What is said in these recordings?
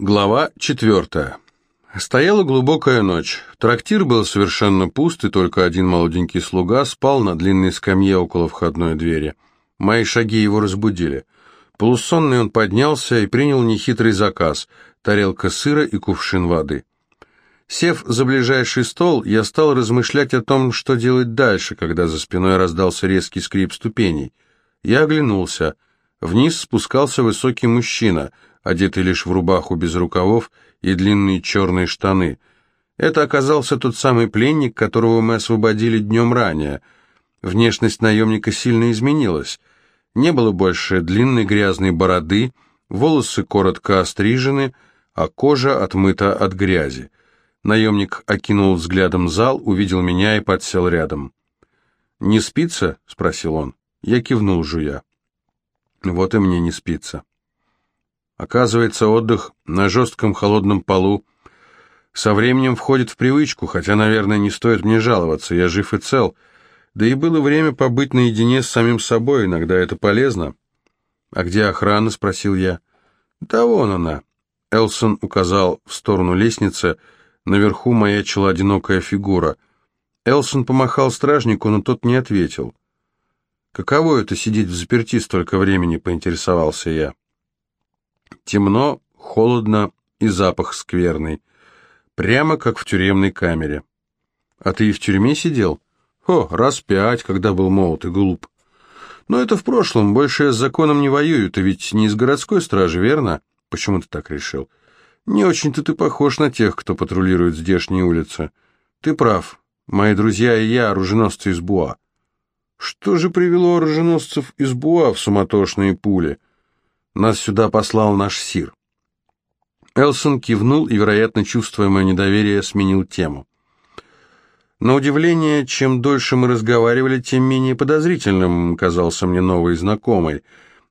Глава четвертая. Стояла глубокая ночь. Трактир был совершенно пуст, и только один молоденький слуга спал на длинной скамье около входной двери. Мои шаги его разбудили. Полусонный он поднялся и принял нехитрый заказ – тарелка сыра и кувшин воды. Сев за ближайший стол, я стал размышлять о том, что делать дальше, когда за спиной раздался резкий скрип ступеней. Я оглянулся. Вниз спускался высокий мужчина – одетый лишь в рубаху без рукавов и длинные черные штаны. Это оказался тот самый пленник, которого мы освободили днем ранее. Внешность наемника сильно изменилась. Не было больше длинной грязной бороды, волосы коротко острижены, а кожа отмыта от грязи. Наемник окинул взглядом зал, увидел меня и подсел рядом. «Не спится?» — спросил он. Я кивнул, жуя. «Вот и мне не спится». Оказывается, отдых на жестком холодном полу со временем входит в привычку, хотя, наверное, не стоит мне жаловаться, я жив и цел. Да и было время побыть наедине с самим собой, иногда это полезно. «А где охрана?» — спросил я. «Да вон она». Элсон указал в сторону лестницы, наверху маячила одинокая фигура. Элсон помахал стражнику, но тот не ответил. «Каково это сидеть в заперти столько времени?» — поинтересовался я. Темно, холодно и запах скверный. Прямо как в тюремной камере. А ты и в тюрьме сидел? О, раз пять, когда был молод и глуп. Но это в прошлом, больше я с законом не воюю, ты ведь не из городской стражи, верно? Почему ты так решил? Не очень-то ты похож на тех, кто патрулирует здешние улицы. Ты прав, мои друзья и я оруженосцы из Буа. Что же привело оруженосцев из Буа в суматошные пули? Нас сюда послал наш сир». Элсон кивнул и, вероятно, чувствуя мое недоверие, сменил тему. На удивление, чем дольше мы разговаривали, тем менее подозрительным казался мне новый знакомый.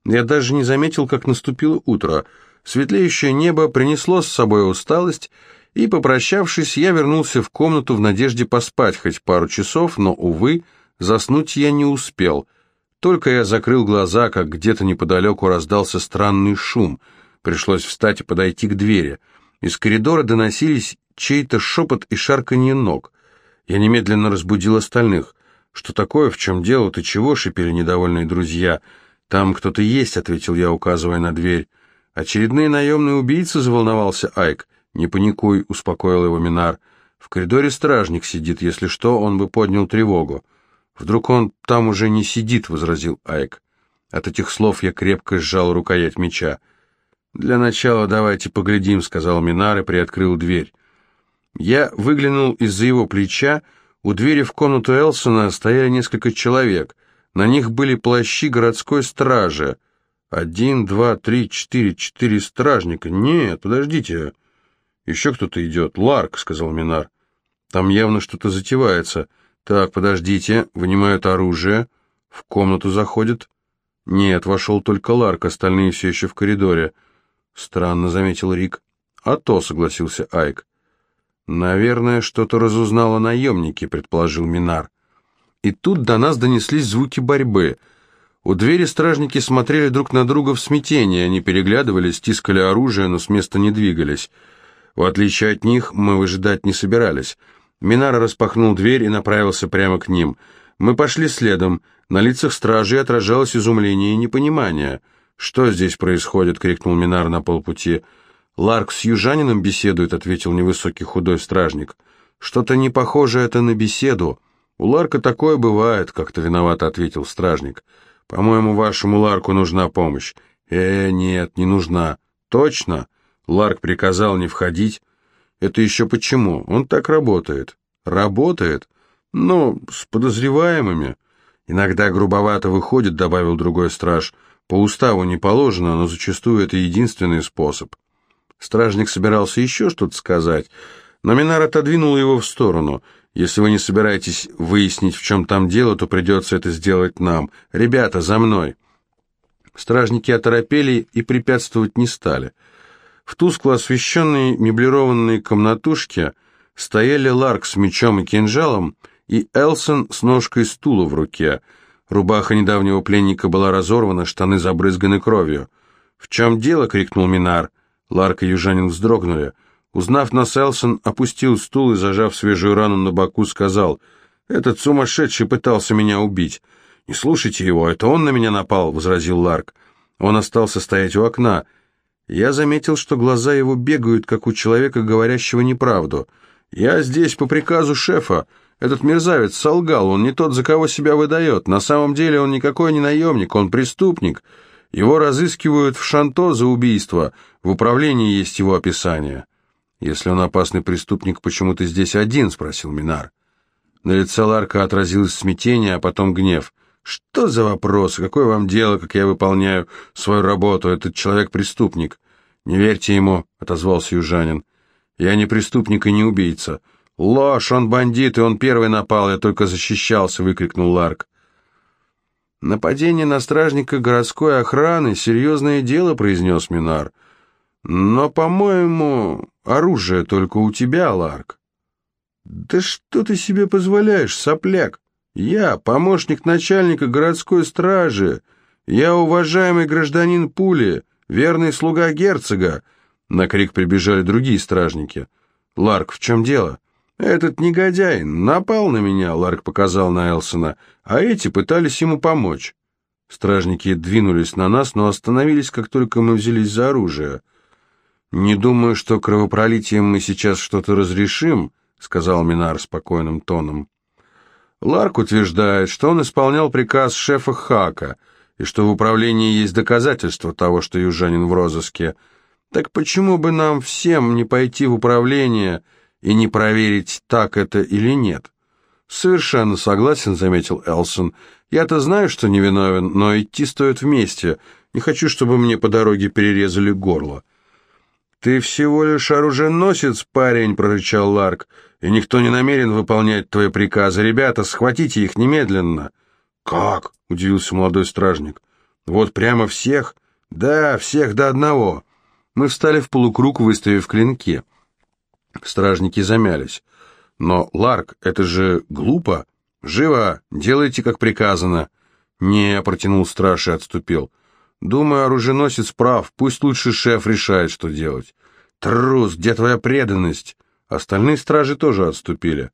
Я даже не заметил, как наступило утро. Светлеющее небо принесло с собой усталость, и, попрощавшись, я вернулся в комнату в надежде поспать хоть пару часов, но, увы, заснуть я не успел — только я закрыл глаза, как где-то неподалеку раздался странный шум. Пришлось встать и подойти к двери. Из коридора доносились чей-то шепот и шарканье ног. Я немедленно разбудил остальных. «Что такое? В чем дело? Ты чего?» — шипели недовольные друзья. «Там кто-то есть», — ответил я, указывая на дверь. «Очередные наемные убийцы?» — заволновался Айк. «Не паникуй», — успокоил его Минар. «В коридоре стражник сидит. Если что, он бы поднял тревогу». «Вдруг он там уже не сидит», — возразил Айк. От этих слов я крепко сжал рукоять меча. «Для начала давайте поглядим», — сказал Минар и приоткрыл дверь. Я выглянул из-за его плеча. У двери в комнату Элсона стояли несколько человек. На них были плащи городской стражи. Один, два, три, четыре, четыре стражника. Нет, подождите. Еще кто-то идет. Ларк, — сказал Минар. Там явно что-то затевается. «Так, подождите», вынимают оружие, в комнату заходят. «Нет, вошел только Ларк, остальные все еще в коридоре». «Странно», — заметил Рик. «А то», — согласился Айк. «Наверное, что-то разузнало наемники», — предположил Минар. И тут до нас донеслись звуки борьбы. У двери стражники смотрели друг на друга в смятении, они переглядывались, стискали оружие, но с места не двигались. В отличие от них, мы выжидать не собирались. Минара распахнул дверь и направился прямо к ним. Мы пошли следом. На лицах стражей отражалось изумление и непонимание. «Что здесь происходит?» — крикнул Минар на полпути. «Ларк с южанином беседует», — ответил невысокий худой стражник. «Что-то не похоже это на беседу. У Ларка такое бывает», — как-то виновато ответил стражник. «По-моему, вашему Ларку нужна помощь». «Э, нет, не нужна». «Точно?» Ларк приказал не входить. Это еще почему? Он так работает. Работает? Ну, с подозреваемыми. Иногда грубовато выходит, добавил другой страж. По уставу не положено, но зачастую это единственный способ. Стражник собирался еще что-то сказать, но Минар отодвинул его в сторону. «Если вы не собираетесь выяснить, в чем там дело, то придется это сделать нам. Ребята, за мной!» Стражники оторопели и препятствовать не стали. В тускло освещенной меблированной комнатушке стояли Ларк с мечом и кинжалом и Элсон с ножкой стула в руке. Рубаха недавнего пленника была разорвана, штаны забрызганы кровью. «В чем дело?» — крикнул Минар. Ларк и южанин вздрогнули. Узнав нас, Элсон опустил стул и, зажав свежую рану на боку, сказал, «Этот сумасшедший пытался меня убить». «Не слушайте его, это он на меня напал», — возразил Ларк. Он остался стоять у окна. Я заметил, что глаза его бегают, как у человека, говорящего неправду. «Я здесь по приказу шефа. Этот мерзавец солгал, он не тот, за кого себя выдает. На самом деле он никакой не наемник, он преступник. Его разыскивают в Шанто за убийство. В управлении есть его описание». «Если он опасный преступник, почему ты здесь один?» — спросил Минар. На лице Ларка отразилось смятение, а потом гнев. «Что за вопрос? Какое вам дело, как я выполняю свою работу? Этот человек преступник». «Не верьте ему», — отозвался южанин. «Я не преступник и не убийца». «Ложь, он бандит, и он первый напал, я только защищался», — выкрикнул Ларк. «Нападение на стражника городской охраны — серьезное дело», — произнес Минар. «Но, по-моему, оружие только у тебя, Ларк». «Да что ты себе позволяешь, сопляк? Я помощник начальника городской стражи. Я уважаемый гражданин Пули, верный слуга герцога». На крик прибежали другие стражники. «Ларк, в чем дело?» «Этот негодяй напал на меня», — Ларк показал на Элсона, «а эти пытались ему помочь». Стражники двинулись на нас, но остановились, как только мы взялись за оружие. «Не думаю, что кровопролитием мы сейчас что-то разрешим», — сказал Минар спокойным тоном. Ларк утверждает, что он исполнял приказ шефа Хака, и что в управлении есть доказательства того, что южанин в розыске. Так почему бы нам всем не пойти в управление и не проверить, так это или нет? Совершенно согласен, заметил Элсон. Я-то знаю, что невиновен, но идти стоит вместе. Не хочу, чтобы мне по дороге перерезали горло. «Ты всего лишь оруженосец, парень», — прорычал Ларк, — «и никто не намерен выполнять твои приказы. Ребята, схватите их немедленно». «Как?» — удивился молодой стражник. «Вот прямо всех?» «Да, всех до одного». Мы встали в полукруг, выставив клинки. Стражники замялись. «Но, Ларк, это же глупо. Живо, делайте, как приказано». «Не», — протянул страж и отступил. Думаю, оруженосец прав, пусть лучше шеф решает, что делать. Трус, где твоя преданность? Остальные стражи тоже отступили.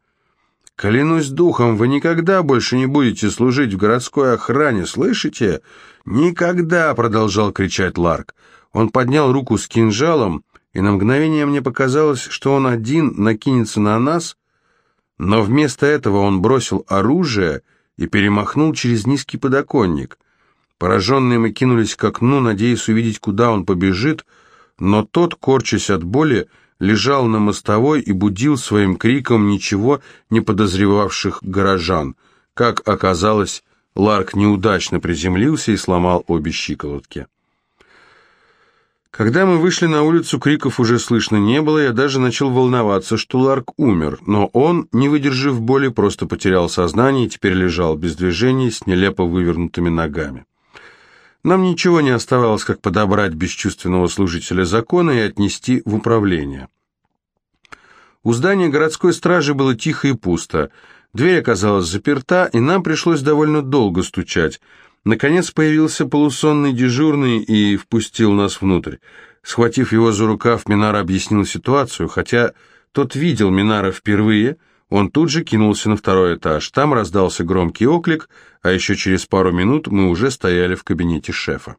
Клянусь духом, вы никогда больше не будете служить в городской охране, слышите? Никогда, продолжал кричать Ларк. Он поднял руку с кинжалом, и на мгновение мне показалось, что он один накинется на нас, но вместо этого он бросил оружие и перемахнул через низкий подоконник. Пораженные мы кинулись к окну, надеясь увидеть, куда он побежит, но тот, корчась от боли, лежал на мостовой и будил своим криком ничего не подозревавших горожан. Как оказалось, Ларк неудачно приземлился и сломал обе щиколотки. Когда мы вышли на улицу, криков уже слышно не было, я даже начал волноваться, что Ларк умер, но он, не выдержав боли, просто потерял сознание и теперь лежал без движения с нелепо вывернутыми ногами. Нам ничего не оставалось, как подобрать бесчувственного служителя закона и отнести в управление. У здания городской стражи было тихо и пусто. Дверь оказалась заперта, и нам пришлось довольно долго стучать. Наконец появился полусонный дежурный и впустил нас внутрь. Схватив его за рукав, Минар объяснил ситуацию, хотя тот видел Минара впервые – он тут же кинулся на второй этаж. Там раздался громкий оклик, а еще через пару минут мы уже стояли в кабинете шефа.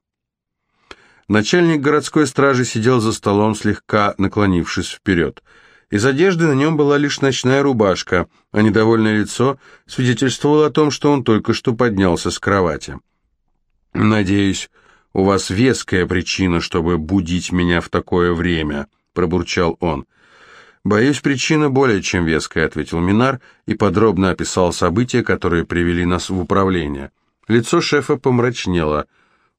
Начальник городской стражи сидел за столом, слегка наклонившись вперед. Из одежды на нем была лишь ночная рубашка, а недовольное лицо свидетельствовало о том, что он только что поднялся с кровати. «Надеюсь, у вас веская причина, чтобы будить меня в такое время», — пробурчал он. «Боюсь, причина более чем веская», — ответил Минар и подробно описал события, которые привели нас в управление. Лицо шефа помрачнело.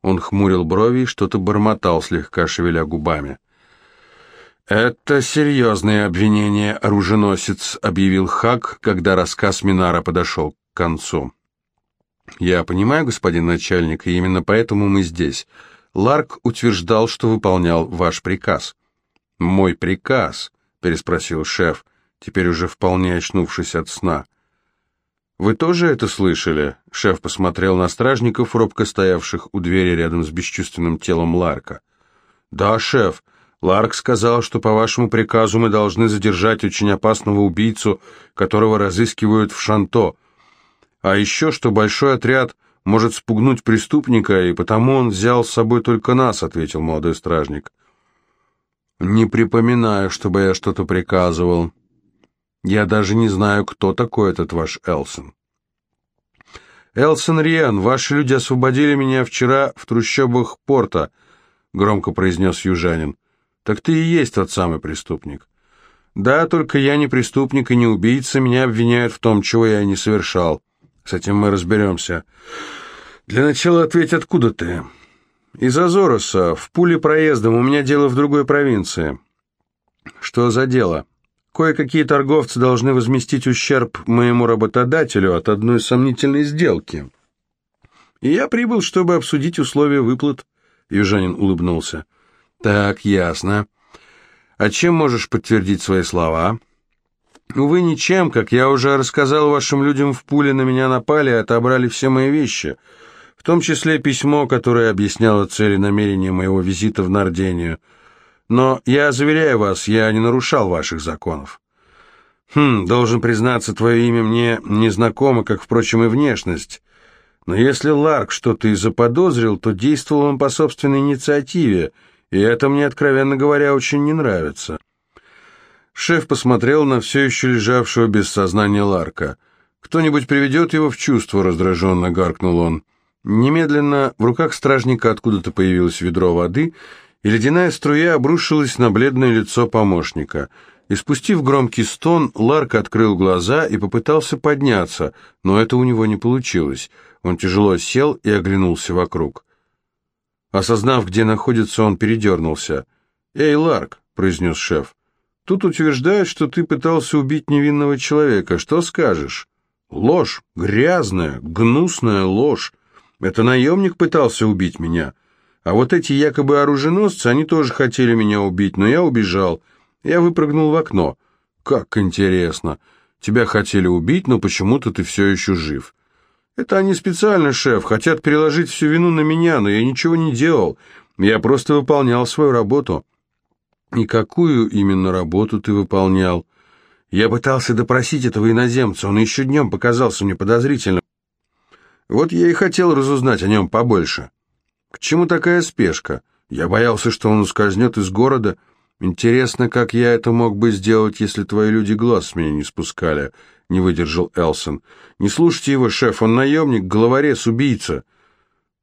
Он хмурил брови и что-то бормотал, слегка шевеля губами. «Это серьезное обвинение, оруженосец», — объявил Хак, когда рассказ Минара подошел к концу. «Я понимаю, господин начальник, и именно поэтому мы здесь. Ларк утверждал, что выполнял ваш приказ». «Мой приказ», переспросил шеф, теперь уже вполне очнувшись от сна. «Вы тоже это слышали?» Шеф посмотрел на стражников, робко стоявших у двери рядом с бесчувственным телом Ларка. «Да, шеф, Ларк сказал, что по вашему приказу мы должны задержать очень опасного убийцу, которого разыскивают в Шанто. А еще, что большой отряд может спугнуть преступника, и потому он взял с собой только нас», — ответил молодой стражник. «Не припоминаю, чтобы я что-то приказывал. Я даже не знаю, кто такой этот ваш Элсон». «Элсон Риан, ваши люди освободили меня вчера в трущобах порта», — громко произнес южанин. «Так ты и есть тот самый преступник». «Да, только я не преступник и не убийца, меня обвиняют в том, чего я не совершал. С этим мы разберемся. Для начала ответь, откуда ты?» «Из Азороса, в пуле проездом, у меня дело в другой провинции». «Что за дело?» Кое-какие торговцы должны возместить ущерб моему работодателю от одной сомнительной сделки. И я прибыл, чтобы обсудить условия выплат. Южанин улыбнулся. Так, ясно. А чем можешь подтвердить свои слова? Увы, ничем, как я уже рассказал вашим людям в пуле, на меня напали и отобрали все мои вещи, том числе письмо, которое объясняло цели намерения моего визита в Нардению — но я заверяю вас, я не нарушал ваших законов. Хм, должен признаться, твое имя мне незнакомо, как, впрочем, и внешность. Но если Ларк что-то и заподозрил, то действовал он по собственной инициативе, и это мне, откровенно говоря, очень не нравится. Шеф посмотрел на все еще лежавшего без сознания Ларка. «Кто-нибудь приведет его в чувство?» — раздраженно гаркнул он. Немедленно в руках стражника откуда-то появилось ведро воды — и ледяная струя обрушилась на бледное лицо помощника. И спустив громкий стон, Ларк открыл глаза и попытался подняться, но это у него не получилось. Он тяжело сел и оглянулся вокруг. Осознав, где находится, он передернулся. «Эй, Ларк», — произнес шеф, — «тут утверждают, что ты пытался убить невинного человека. Что скажешь?» «Ложь, грязная, гнусная ложь. Это наемник пытался убить меня». А вот эти якобы оруженосцы, они тоже хотели меня убить, но я убежал. Я выпрыгнул в окно. Как интересно. Тебя хотели убить, но почему-то ты все еще жив. Это они специально, шеф, хотят переложить всю вину на меня, но я ничего не делал. Я просто выполнял свою работу. И какую именно работу ты выполнял? Я пытался допросить этого иноземца, он еще днем показался мне подозрительным. Вот я и хотел разузнать о нем побольше. К чему такая спешка? Я боялся, что он ускользнет из города. Интересно, как я это мог бы сделать, если твои люди глаз с меня не спускали?» — не выдержал Элсон. «Не слушайте его, шеф, он наемник, головорез, убийца».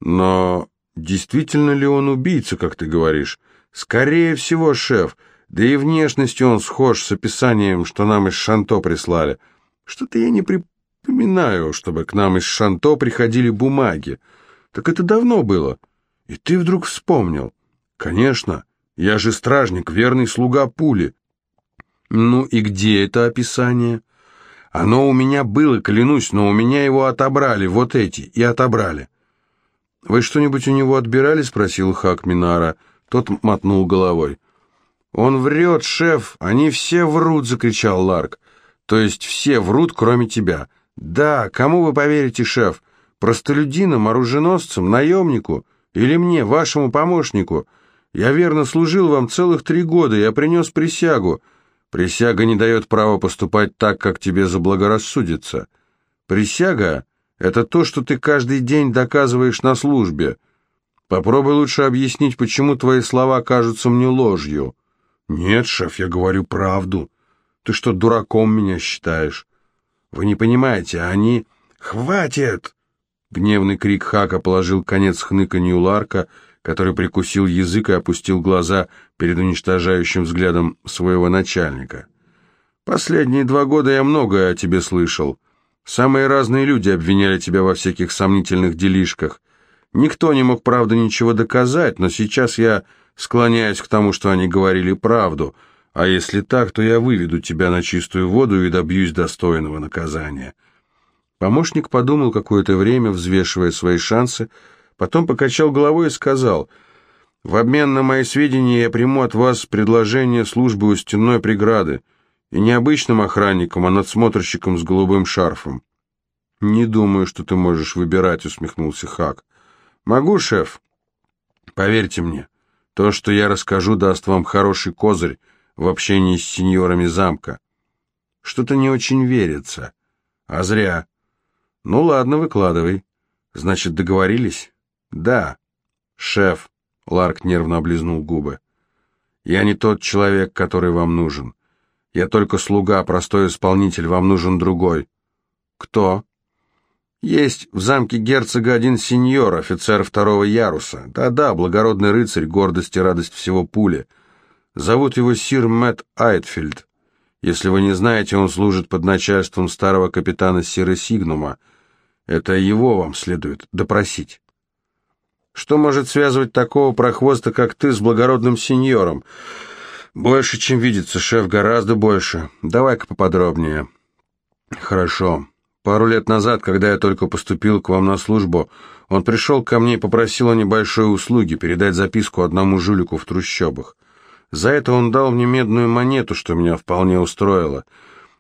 «Но действительно ли он убийца, как ты говоришь?» «Скорее всего, шеф. Да и внешностью он схож с описанием, что нам из Шанто прислали. Что-то я не припоминаю, чтобы к нам из Шанто приходили бумаги. Так это давно было». И ты вдруг вспомнил. Конечно, я же стражник, верный слуга пули. Ну и где это описание? Оно у меня было, клянусь, но у меня его отобрали, вот эти, и отобрали. «Вы что-нибудь у него отбирали?» — спросил Хак Минара. Тот мотнул головой. «Он врет, шеф! Они все врут!» — закричал Ларк. «То есть все врут, кроме тебя?» «Да, кому вы поверите, шеф? Простолюдинам, оруженосцам, наемнику? Или мне, вашему помощнику? Я верно служил вам целых три года, я принес присягу. Присяга не дает права поступать так, как тебе заблагорассудится. Присяга — это то, что ты каждый день доказываешь на службе. Попробуй лучше объяснить, почему твои слова кажутся мне ложью. Нет, шеф, я говорю правду. Ты что, дураком меня считаешь? Вы не понимаете, они... Хватит! Гневный крик Хака положил конец хныканью Ларка, который прикусил язык и опустил глаза перед уничтожающим взглядом своего начальника. «Последние два года я многое о тебе слышал. Самые разные люди обвиняли тебя во всяких сомнительных делишках. Никто не мог, правда, ничего доказать, но сейчас я склоняюсь к тому, что они говорили правду, а если так, то я выведу тебя на чистую воду и добьюсь достойного наказания». Помощник подумал какое-то время, взвешивая свои шансы, потом покачал головой и сказал, «В обмен на мои сведения я приму от вас предложение службы у стенной преграды, и не обычным охранником, а надсмотрщиком с голубым шарфом». «Не думаю, что ты можешь выбирать», — усмехнулся Хак. «Могу, шеф?» «Поверьте мне, То, что я расскажу, даст вам хороший козырь в общении с сеньорами замка. Что-то не очень верится. А зря. Ну ладно, выкладывай. Значит, договорились? Да. Шеф, Ларк нервно облизнул губы. Я не тот человек, который вам нужен. Я только слуга, простой исполнитель, вам нужен другой. Кто? Есть в замке герцога один сеньор, офицер второго яруса. Да-да, благородный рыцарь, гордость и радость всего пули. Зовут его сир Мэтт Айтфельд. Если вы не знаете, он служит под начальством старого капитана Сира Сигнума. Это его вам следует допросить. Что может связывать такого прохвоста, как ты, с благородным сеньором? Больше, чем видится, шеф, гораздо больше. Давай-ка поподробнее. Хорошо. Пару лет назад, когда я только поступил к вам на службу, он пришел ко мне и попросил о небольшой услуге передать записку одному жулику в трущобах. За это он дал мне медную монету, что меня вполне устроило.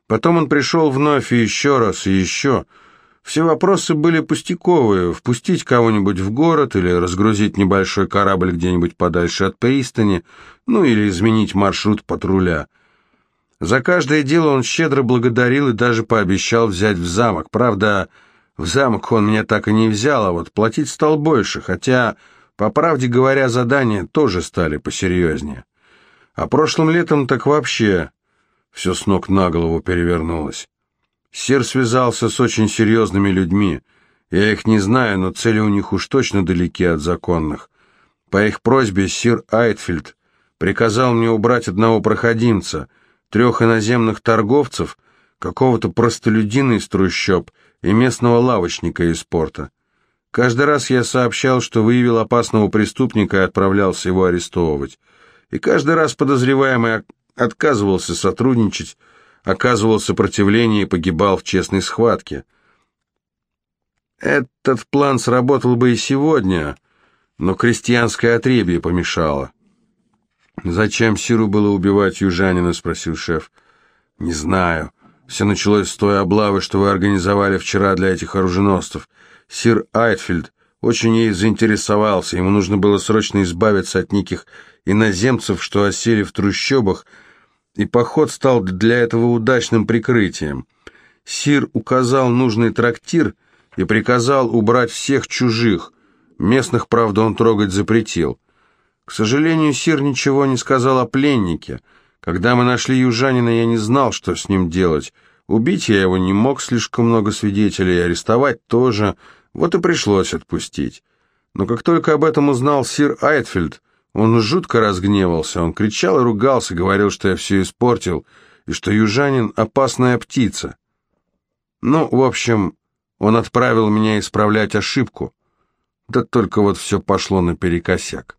Потом он пришел вновь и еще раз, и еще. Все вопросы были пустяковые. Впустить кого-нибудь в город или разгрузить небольшой корабль где-нибудь подальше от пристани, ну или изменить маршрут патруля. За каждое дело он щедро благодарил и даже пообещал взять в замок. Правда, в замок он меня так и не взял, а вот платить стал больше, хотя, по правде говоря, задания тоже стали посерьезнее. А прошлым летом так вообще все с ног на голову перевернулось. Сир связался с очень серьезными людьми. Я их не знаю, но цели у них уж точно далеки от законных. По их просьбе сир Айтфельд приказал мне убрать одного проходимца — трех иноземных торговцев, какого-то простолюдина из трущоб и местного лавочника из порта. Каждый раз я сообщал, что выявил опасного преступника и отправлялся его арестовывать. И каждый раз подозреваемый отказывался сотрудничать, оказывал сопротивление и погибал в честной схватке. Этот план сработал бы и сегодня, но крестьянское отребье помешало. «Зачем Сиру было убивать южанина?» — спросил шеф. «Не знаю. Все началось с той облавы, что вы организовали вчера для этих оруженосцев. Сир Айтфельд очень ей заинтересовался. Ему нужно было срочно избавиться от неких иноземцев, что осели в трущобах, и поход стал для этого удачным прикрытием. Сир указал нужный трактир и приказал убрать всех чужих. Местных, правда, он трогать запретил. К сожалению, Сир ничего не сказал о пленнике. Когда мы нашли южанина, я не знал, что с ним делать. Убить я его не мог, слишком много свидетелей, арестовать тоже, вот и пришлось отпустить. Но как только об этом узнал сир Айтфельд, он жутко разгневался, он кричал и ругался, говорил, что я все испортил, и что южанин — опасная птица. Ну, в общем, он отправил меня исправлять ошибку. Да только вот все пошло наперекосяк.